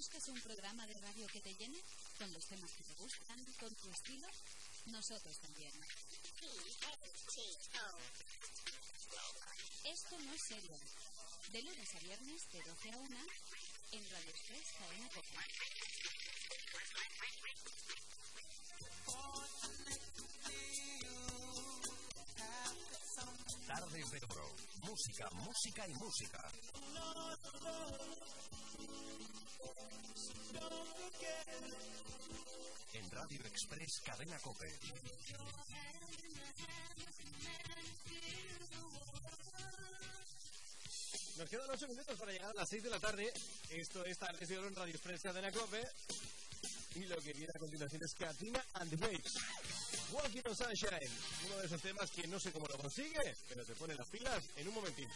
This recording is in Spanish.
¿Buscas un programa de radio que te llene? Con los temas que te gustan, con tu estilo. Nosotros también. Esto no es serio. De lunes a viernes, de 12 a 1, en Radio Express Cadena Copa. Tardes de Oro. Música, música y música. En Radio Express Cadena Cope. Nos quedan 8 minutos para llegar a las 6 de la tarde. Esto es Tardes de Oro en Radio Express Cadena Cope. Y lo que viene a continuación es Katina and the Waves. Walking on Sunshine. Uno de esos temas que no sé cómo lo consigue, pero te pone las pilas en un momentito.